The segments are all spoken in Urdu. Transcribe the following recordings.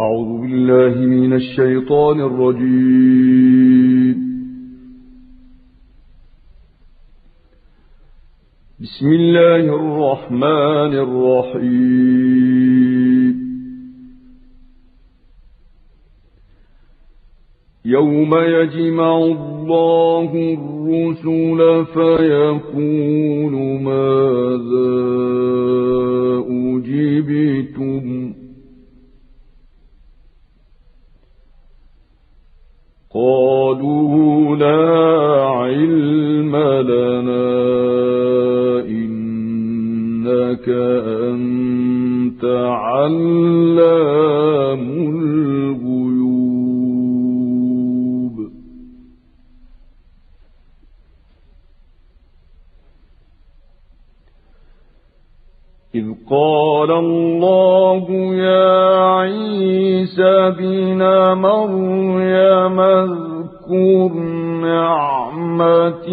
أعوذ بالله من الشيطان الرجيم. بسم الله الرحمن الرحيم. يوم يجمع الله الرسل فيقول ماذا إذ قال الله يا عيسى بن مريم اذكر نعمتي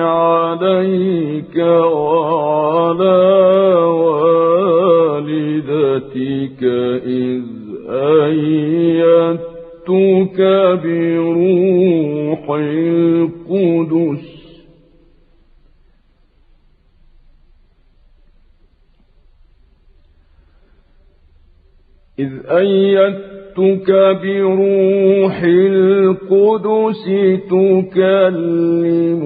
عليك وعلى والدتك إذ أيدتك بروح القدس إذ أيدتك بروح القدس تكلم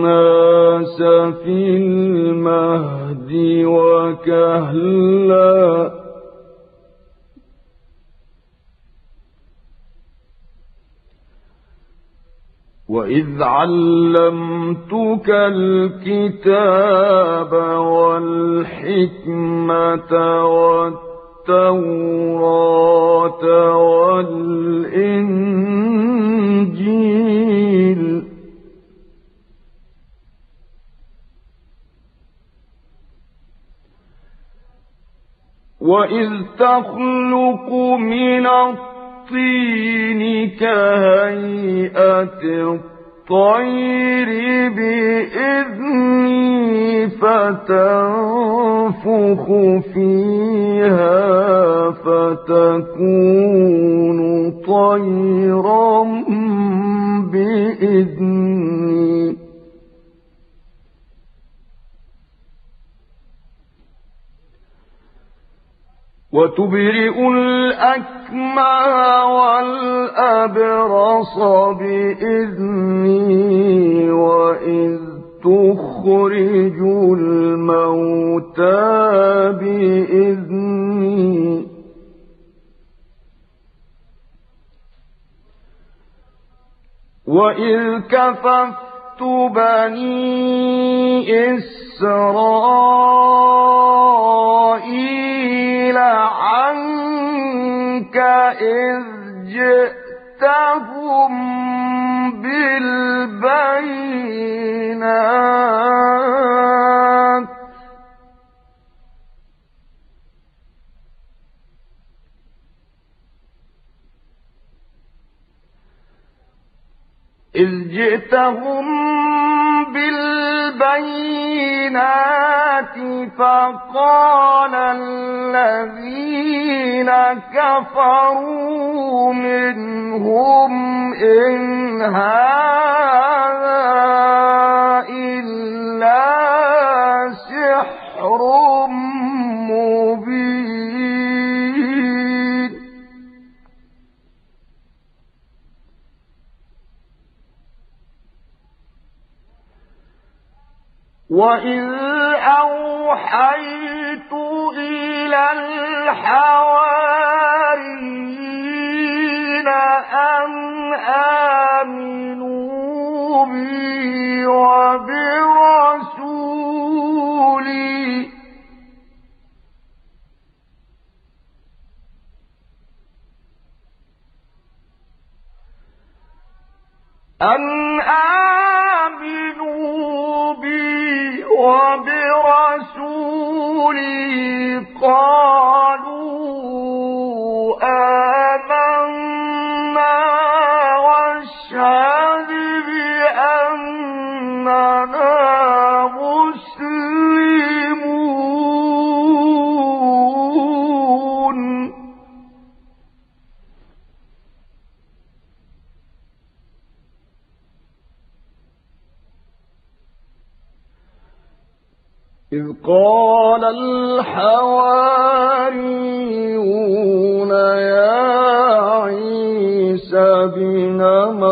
الناس في المهد وكهلا وإذ علمتك الكتاب والحكمة والتوراة والإنجيل. وإذ تخلق من الطين كهيئة الطين الطير بإذني فتنفخ فيها فتكون طيرا بإذني. وتبرئ الأكمى والأبرص بإذني وإذ تخرج الموتى بإذني وإذ كففت بني إسرائيل جئتهم بالبينات فقال الذين كفروا منهم إن هذا وإذ أوحيت إلى الحواريين أن آمنوا بي وبرسولي أن آمنوا وب إذ قال الحواريون يا عيسى بن مريم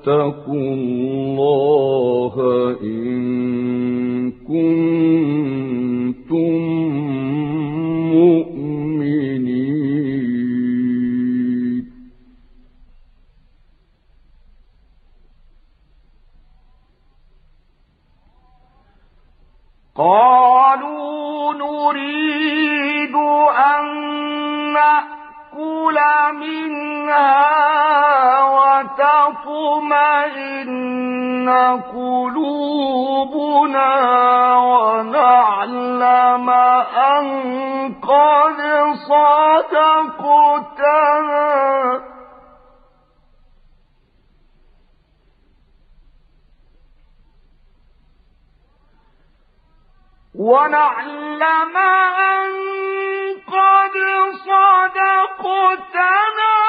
اتقوا الله إن كنتم مؤمنين. قالوا نريد أن نأكل منها وتطمئن قلوبنا ونعلم أن قد صدقتنا. ونعلم أن قد صدقتنا.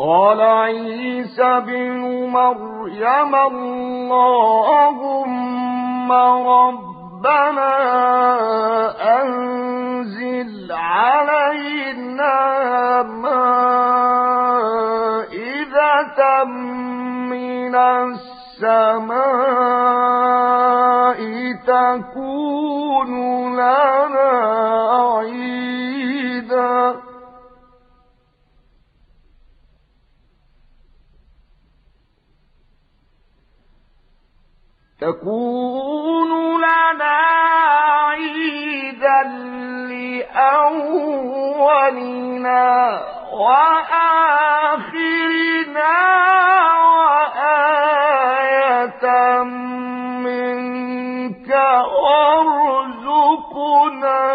قال عيسى بن مريم اللهم ربنا أنزل علينا مائدة من السماء تكون لنا تكون لنا عيدا لأولنا وآخرنا وآية منك وارزقنا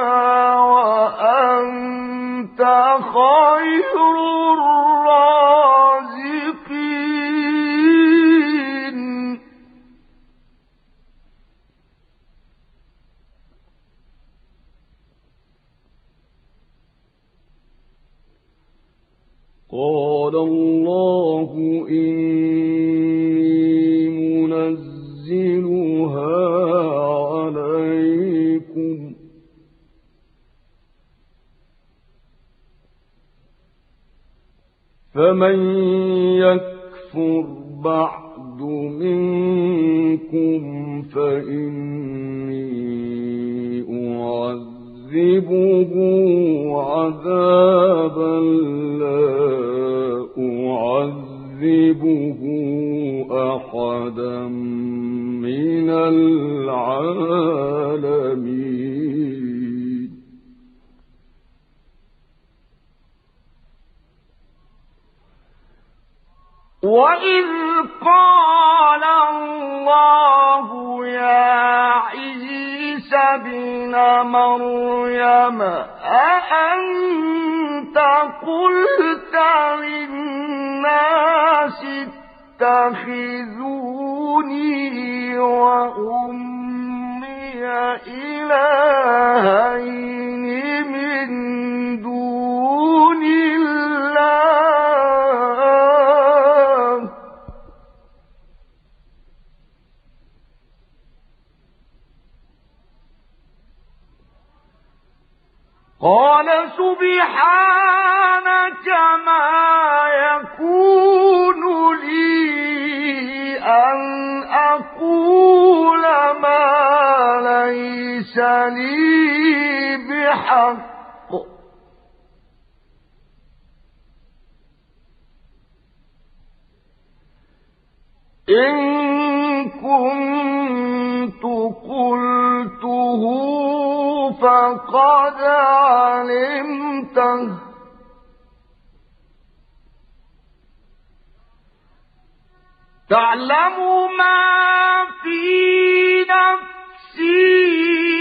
فمن يكفر بعد منكم فإني أعذبه عذابا لا أعذبه أحدا من العالمين وإذ قال الله يا عيسى بن مريم أأنت قلت اتخذوني وأمي إلهين من دون الله قال سبحانك ما لي بحق إن كنت قلته فقد علمته تعلم ما في نفسك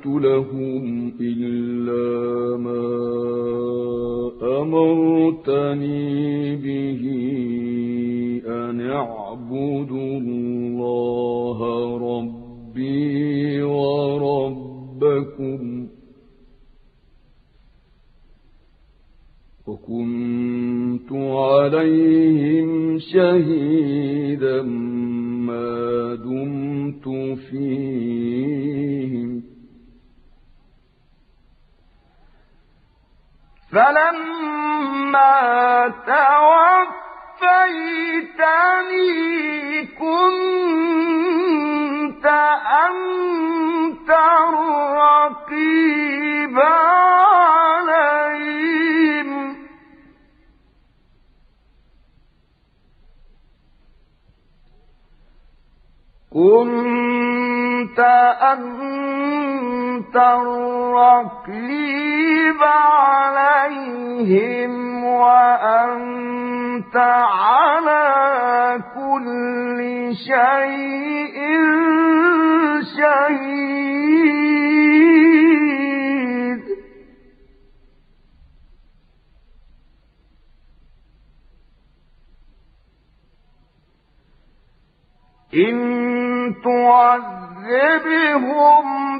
قلت لهم إلا ما أمرتني به أن اعبدوا الله ربي وربكم. وكنت عليهم شهيدا. فلما توفيتني كنت أنت الرقيب عليهم كنت أنت الرقيب عليهم وأنت على كل شيء شهيد. إن تعذبهم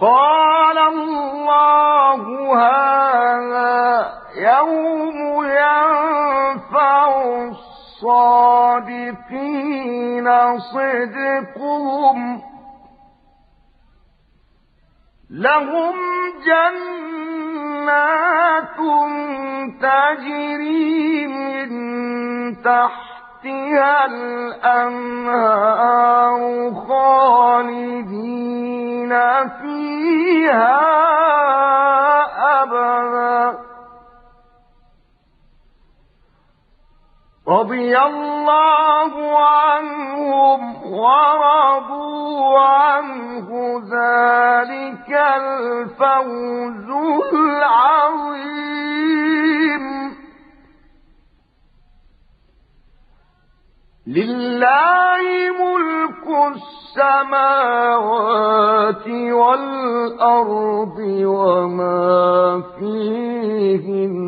قال الله هذا يوم ينفع الصادقين صدقهم لهم جنات تجري من تحتها الأنهار خالدين فيها لله ملك السماوات والأرض وما فيهن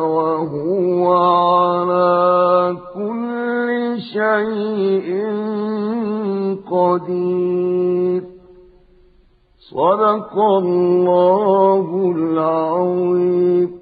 وهو على كل شيء قدير صدق الله العظيم